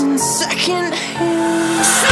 love in second.